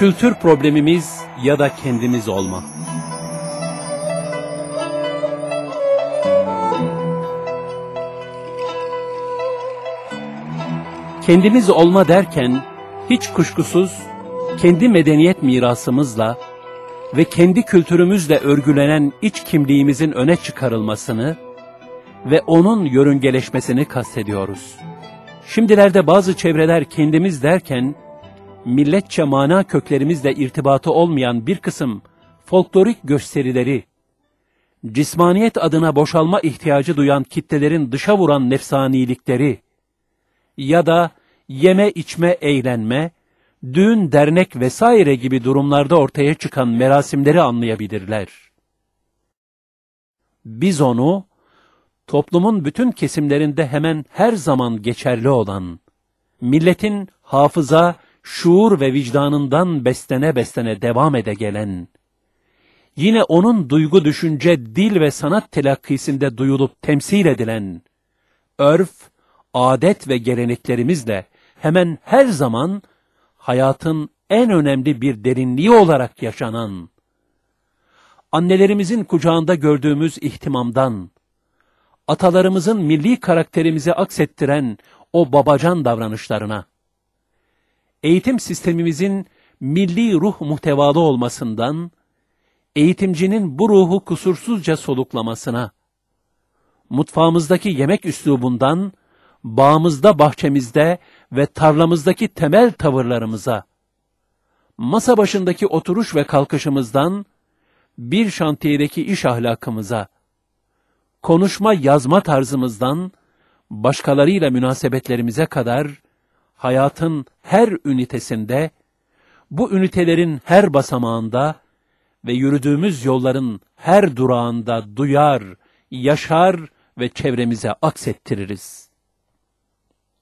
Kültür problemimiz ya da kendimiz olma. Kendimiz olma derken hiç kuşkusuz kendi medeniyet mirasımızla ve kendi kültürümüzle örgülenen iç kimliğimizin öne çıkarılmasını ve onun yörüngeleşmesini kastediyoruz. Şimdilerde bazı çevreler kendimiz derken, milletçe mana köklerimizle irtibatı olmayan bir kısım folklorik gösterileri, cismaniyet adına boşalma ihtiyacı duyan kitlelerin dışa vuran nefsanilikleri ya da yeme içme eğlenme, düğün dernek vesaire gibi durumlarda ortaya çıkan merasimleri anlayabilirler. Biz onu, toplumun bütün kesimlerinde hemen her zaman geçerli olan, milletin hafıza, şuur ve vicdanından beslene beslene devam ede gelen, yine onun duygu, düşünce, dil ve sanat telakkisinde duyulup temsil edilen, örf, adet ve geleneklerimizle hemen her zaman hayatın en önemli bir derinliği olarak yaşanan, annelerimizin kucağında gördüğümüz ihtimamdan, atalarımızın milli karakterimizi aksettiren o babacan davranışlarına, eğitim sistemimizin milli ruh muhtevalı olmasından, eğitimcinin bu ruhu kusursuzca soluklamasına, mutfağımızdaki yemek üslubundan, bağımızda, bahçemizde ve tarlamızdaki temel tavırlarımıza, masa başındaki oturuş ve kalkışımızdan, bir şantiyedeki iş ahlakımıza, konuşma yazma tarzımızdan, başkalarıyla münasebetlerimize kadar, hayatın her ünitesinde, bu ünitelerin her basamağında ve yürüdüğümüz yolların her durağında duyar, yaşar ve çevremize aksettiririz.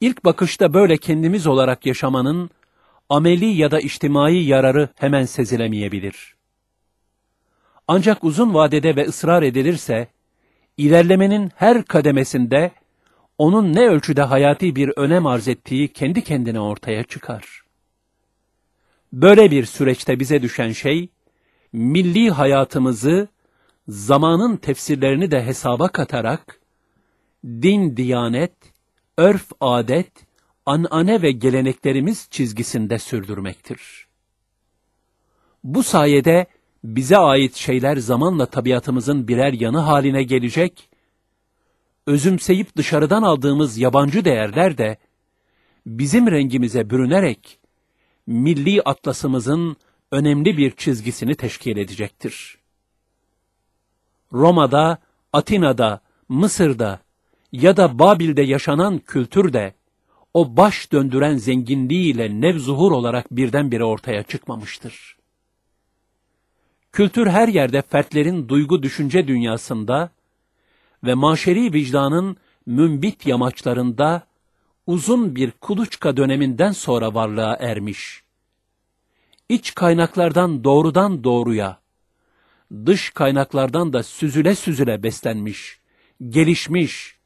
İlk bakışta böyle kendimiz olarak yaşamanın ameli ya da içtimai yararı hemen sezilemeyebilir. Ancak uzun vadede ve ısrar edilirse, ilerlemenin her kademesinde onun ne ölçüde hayati bir önem arz ettiği kendi kendine ortaya çıkar. Böyle bir süreçte bize düşen şey, milli hayatımızı, zamanın tefsirlerini de hesaba katarak, din, diyanet, örf, adet, anane ve geleneklerimiz çizgisinde sürdürmektir. Bu sayede bize ait şeyler zamanla tabiatımızın birer yanı haline gelecek, özümseyip dışarıdan aldığımız yabancı değerler de bizim rengimize bürünerek milli atlasımızın önemli bir çizgisini teşkil edecektir. Roma'da, Atina'da, Mısır'da ya da Babil'de yaşanan kültür de o baş döndüren zenginliğiyle nevzuhur olarak birdenbire ortaya çıkmamıştır. Kültür her yerde fertlerin duygu düşünce dünyasında ve maşeri vicdanın mümbit yamaçlarında uzun bir kuluçka döneminden sonra varlığa ermiş. İç kaynaklardan doğrudan doğruya, dış kaynaklardan da süzüle süzüle beslenmiş, gelişmiş,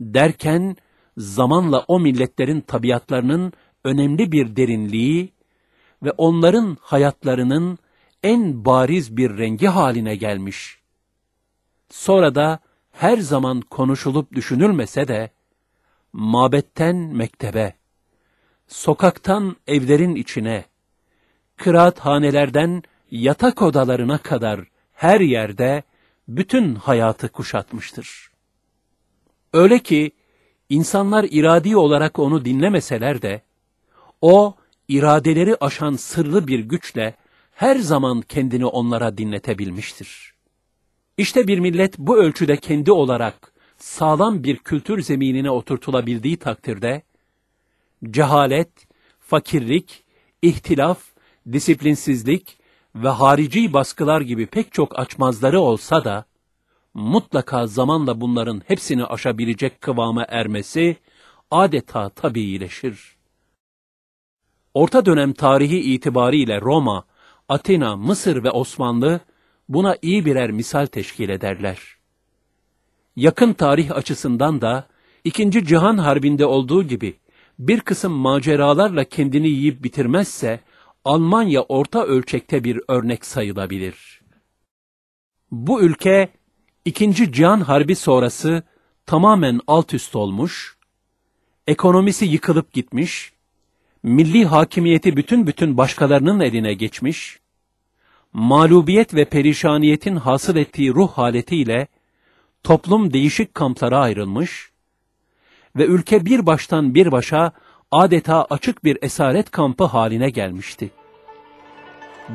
derken zamanla o milletlerin tabiatlarının önemli bir derinliği ve onların hayatlarının en bariz bir rengi haline gelmiş. Sonra da her zaman konuşulup düşünülmese de, mabetten mektebe, sokaktan evlerin içine, kıraathanelerden yatak odalarına kadar her yerde bütün hayatı kuşatmıştır. Öyle ki insanlar iradi olarak onu dinlemeseler de, o iradeleri aşan sırlı bir güçle her zaman kendini onlara dinletebilmiştir. İşte bir millet bu ölçüde kendi olarak sağlam bir kültür zeminine oturtulabildiği takdirde, cehalet, fakirlik, ihtilaf, disiplinsizlik ve harici baskılar gibi pek çok açmazları olsa da, mutlaka zamanla bunların hepsini aşabilecek kıvama ermesi adeta tabiileşir. Orta dönem tarihi itibariyle Roma, Atina, Mısır ve Osmanlı buna iyi birer misal teşkil ederler. Yakın tarih açısından da İkinci Cihan Harbi'nde olduğu gibi bir kısım maceralarla kendini yiyip bitirmezse Almanya orta ölçekte bir örnek sayılabilir. Bu ülke İkinci Cihan Harbi sonrası tamamen alt üst olmuş, ekonomisi yıkılıp gitmiş, milli hakimiyeti bütün bütün başkalarının eline geçmiş, mağlubiyet ve perişaniyetin hasıl ettiği ruh haletiyle toplum değişik kamplara ayrılmış ve ülke bir baştan bir başa adeta açık bir esaret kampı haline gelmişti.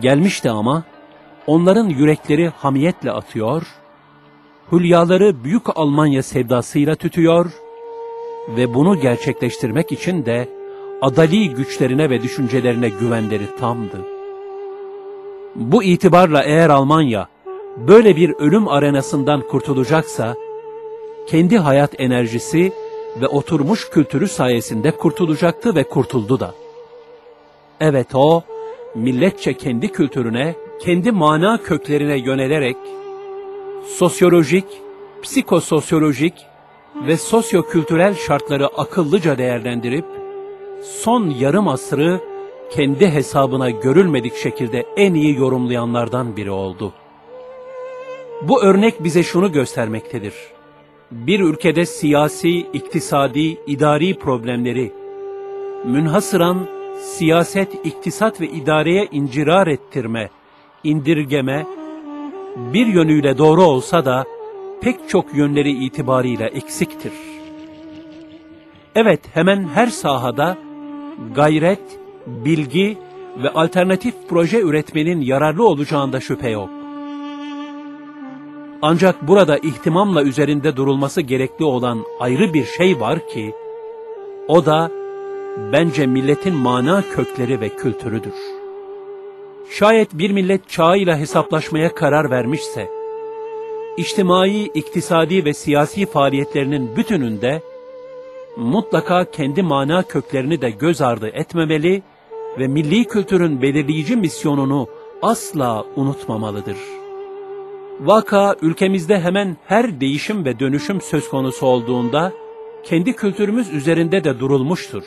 Gelmişti ama onların yürekleri hamiyetle atıyor, hülyaları Büyük Almanya sevdasıyla tütüyor ve bunu gerçekleştirmek için de adali güçlerine ve düşüncelerine güvenleri tamdı. Bu itibarla eğer Almanya böyle bir ölüm arenasından kurtulacaksa, kendi hayat enerjisi ve oturmuş kültürü sayesinde kurtulacaktı ve kurtuldu da. Evet o, milletçe kendi kültürüne, kendi mana köklerine yönelerek, sosyolojik, psikososyolojik ve sosyokültürel şartları akıllıca değerlendirip, son yarım asrı kendi hesabına görülmedik şekilde en iyi yorumlayanlardan biri oldu. Bu örnek bize şunu göstermektedir. Bir ülkede siyasi, iktisadi, idari problemleri, münhasıran siyaset, iktisat ve idareye incirar ettirme, indirgeme, bir yönüyle doğru olsa da pek çok yönleri itibarıyla eksiktir. Evet, hemen her sahada gayret, bilgi ve alternatif proje üretmenin yararlı olacağında şüphe yok. Ancak burada ihtimamla üzerinde durulması gerekli olan ayrı bir şey var ki, o da bence milletin mana kökleri ve kültürüdür. Şayet bir millet çağıyla hesaplaşmaya karar vermişse, içtimai, iktisadi ve siyasi faaliyetlerinin bütününde mutlaka kendi mana köklerini de göz ardı etmemeli ve milli kültürün belirleyici misyonunu asla unutmamalıdır. Vaka ülkemizde hemen her değişim ve dönüşüm söz konusu olduğunda kendi kültürümüz üzerinde de durulmuştur.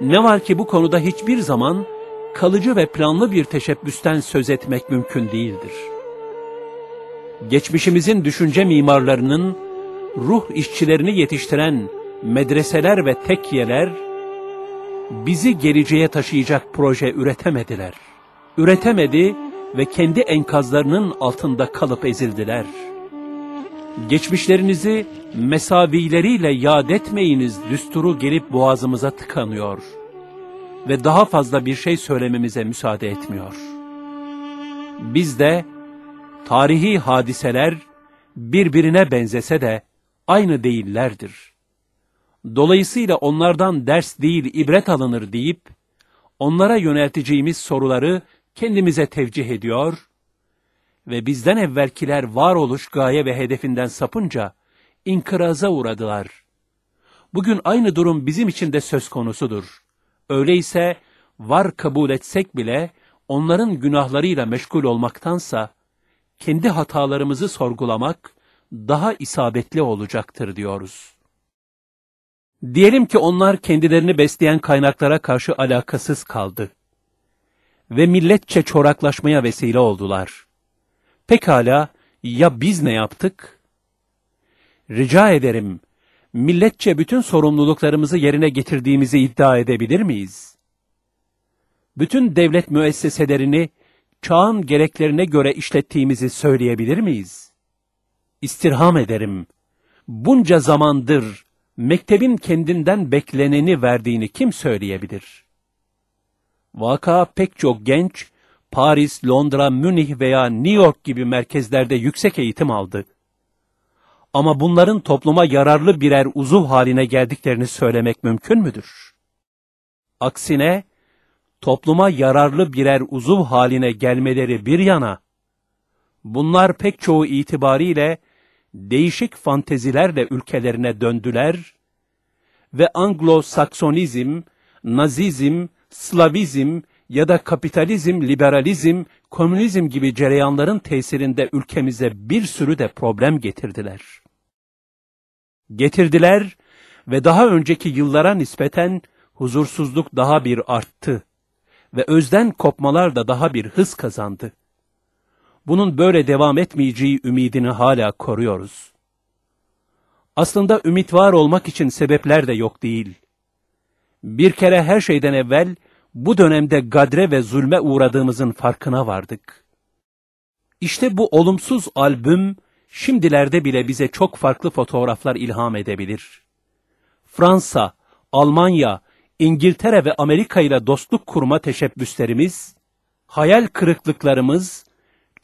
Ne var ki bu konuda hiçbir zaman kalıcı ve planlı bir teşebbüsten söz etmek mümkün değildir. Geçmişimizin düşünce mimarlarının ruh işçilerini yetiştiren medreseler ve tekyeler bizi geleceğe taşıyacak proje üretemediler. Üretemedi ve kendi enkazlarının altında kalıp ezildiler. Geçmişlerinizi mesavileriyle yad etmeyiniz düsturu gelip boğazımıza tıkanıyor ve daha fazla bir şey söylememize müsaade etmiyor. Biz de tarihi hadiseler birbirine benzese de aynı değillerdir. Dolayısıyla onlardan ders değil ibret alınır deyip, onlara yönelteceğimiz soruları kendimize tevcih ediyor ve bizden evvelkiler varoluş gaye ve hedefinden sapınca inkıraza uğradılar. Bugün aynı durum bizim için de söz konusudur. Öyleyse var kabul etsek bile onların günahlarıyla meşgul olmaktansa kendi hatalarımızı sorgulamak daha isabetli olacaktır diyoruz. Diyelim ki onlar kendilerini besleyen kaynaklara karşı alakasız kaldı ve milletçe çoraklaşmaya vesile oldular. Pekala ya biz ne yaptık? Rica ederim, milletçe bütün sorumluluklarımızı yerine getirdiğimizi iddia edebilir miyiz? Bütün devlet müesseselerini çağın gereklerine göre işlettiğimizi söyleyebilir miyiz? İstirham ederim. Bunca zamandır mektebin kendinden bekleneni verdiğini kim söyleyebilir? Vaka pek çok genç, Paris, Londra, Münih veya New York gibi merkezlerde yüksek eğitim aldı. Ama bunların topluma yararlı birer uzuv haline geldiklerini söylemek mümkün müdür? Aksine, topluma yararlı birer uzuv haline gelmeleri bir yana, bunlar pek çoğu itibariyle değişik fantezilerle ülkelerine döndüler ve Anglo-Saksonizm, Nazizm, Slavizm ya da kapitalizm, liberalizm, komünizm gibi cereyanların tesirinde ülkemize bir sürü de problem getirdiler. Getirdiler ve daha önceki yıllara nispeten huzursuzluk daha bir arttı ve özden kopmalar da daha bir hız kazandı. Bunun böyle devam etmeyeceği ümidini hala koruyoruz. Aslında ümit var olmak için sebepler de yok değil. Bir kere her şeyden evvel bu dönemde gadre ve zulme uğradığımızın farkına vardık. İşte bu olumsuz albüm şimdilerde bile bize çok farklı fotoğraflar ilham edebilir. Fransa, Almanya, İngiltere ve Amerika ile dostluk kurma teşebbüslerimiz, hayal kırıklıklarımız,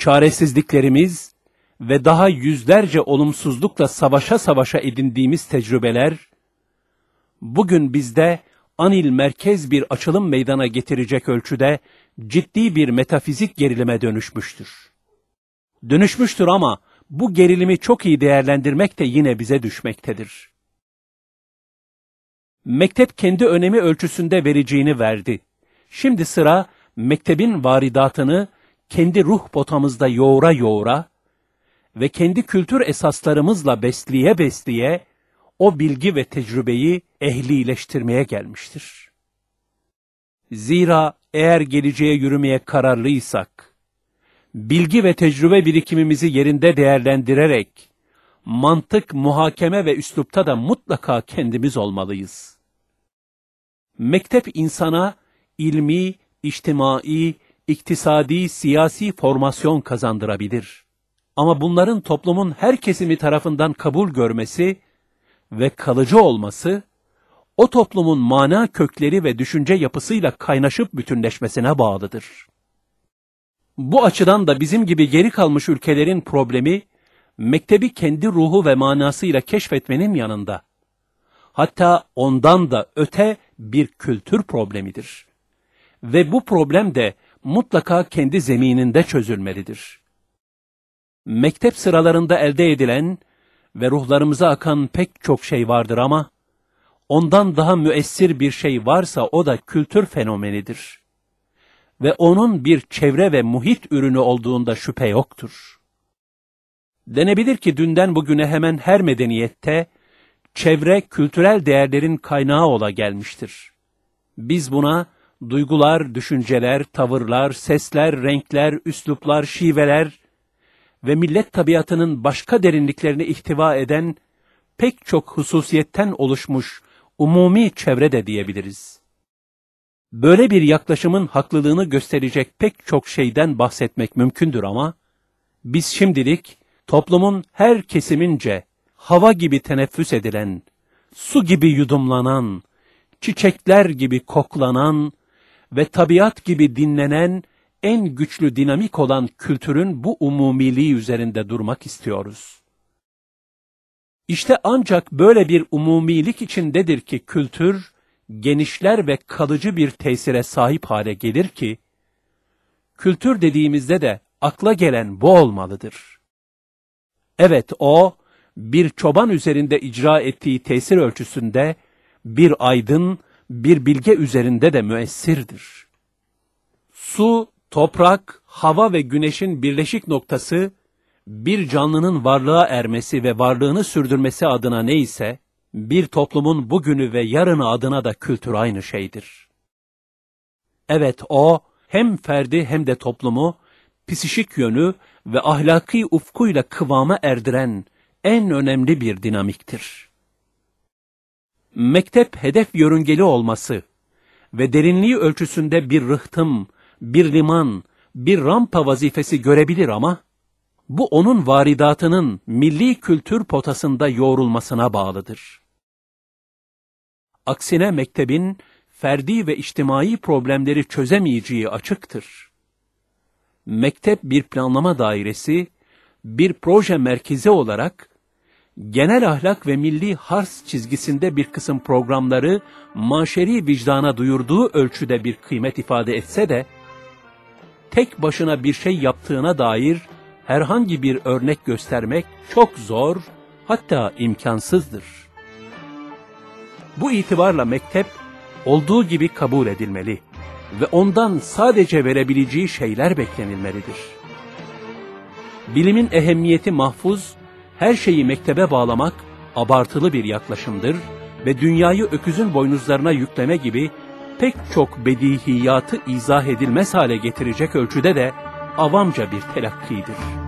çaresizliklerimiz ve daha yüzlerce olumsuzlukla savaşa savaşa edindiğimiz tecrübeler, bugün bizde anil merkez bir açılım meydana getirecek ölçüde ciddi bir metafizik gerilime dönüşmüştür. Dönüşmüştür ama bu gerilimi çok iyi değerlendirmek de yine bize düşmektedir. Mektep kendi önemi ölçüsünde vereceğini verdi. Şimdi sıra mektebin varidatını kendi ruh potamızda yoğura yoğura ve kendi kültür esaslarımızla besliye besliye o bilgi ve tecrübeyi ehlileştirmeye gelmiştir. Zira eğer geleceğe yürümeye kararlıysak, bilgi ve tecrübe birikimimizi yerinde değerlendirerek, mantık, muhakeme ve üslupta da mutlaka kendimiz olmalıyız. Mektep insana ilmi, içtimai, iktisadi, siyasi formasyon kazandırabilir. Ama bunların toplumun her kesimi tarafından kabul görmesi ve kalıcı olması, o toplumun mana kökleri ve düşünce yapısıyla kaynaşıp bütünleşmesine bağlıdır. Bu açıdan da bizim gibi geri kalmış ülkelerin problemi, mektebi kendi ruhu ve manasıyla keşfetmenin yanında, hatta ondan da öte bir kültür problemidir. Ve bu problem de mutlaka kendi zemininde çözülmelidir. Mektep sıralarında elde edilen ve ruhlarımıza akan pek çok şey vardır ama, ondan daha müessir bir şey varsa o da kültür fenomenidir. Ve onun bir çevre ve muhit ürünü olduğunda şüphe yoktur. Denebilir ki dünden bugüne hemen her medeniyette, çevre kültürel değerlerin kaynağı ola gelmiştir. Biz buna, duygular, düşünceler, tavırlar, sesler, renkler, üsluplar, şiveler ve millet tabiatının başka derinliklerini ihtiva eden pek çok hususiyetten oluşmuş umumi çevre de diyebiliriz. Böyle bir yaklaşımın haklılığını gösterecek pek çok şeyden bahsetmek mümkündür ama, biz şimdilik toplumun her kesimince hava gibi teneffüs edilen, su gibi yudumlanan, çiçekler gibi koklanan ve tabiat gibi dinlenen en güçlü dinamik olan kültürün bu umumiliği üzerinde durmak istiyoruz. İşte ancak böyle bir umumilik içindedir ki kültür, genişler ve kalıcı bir tesire sahip hale gelir ki, kültür dediğimizde de akla gelen bu olmalıdır. Evet o, bir çoban üzerinde icra ettiği tesir ölçüsünde, bir aydın, bir bilge üzerinde de müessirdir. Su, toprak, hava ve güneşin birleşik noktası, bir canlının varlığa ermesi ve varlığını sürdürmesi adına neyse, bir toplumun bugünü ve yarını adına da kültür aynı şeydir. Evet o, hem ferdi hem de toplumu, psişik yönü ve ahlaki ufkuyla kıvama erdiren en önemli bir dinamiktir mektep hedef yörüngeli olması ve derinliği ölçüsünde bir rıhtım, bir liman, bir rampa vazifesi görebilir ama, bu onun varidatının milli kültür potasında yoğrulmasına bağlıdır. Aksine mektebin ferdi ve içtimai problemleri çözemeyeceği açıktır. Mektep bir planlama dairesi, bir proje merkezi olarak genel ahlak ve milli hars çizgisinde bir kısım programları maşeri vicdana duyurduğu ölçüde bir kıymet ifade etse de, tek başına bir şey yaptığına dair herhangi bir örnek göstermek çok zor, hatta imkansızdır. Bu itibarla mektep olduğu gibi kabul edilmeli ve ondan sadece verebileceği şeyler beklenilmelidir. Bilimin ehemmiyeti mahfuz her şeyi mektebe bağlamak abartılı bir yaklaşımdır ve dünyayı öküzün boynuzlarına yükleme gibi pek çok bedihiyatı izah edilmez hale getirecek ölçüde de avamca bir telakkidir.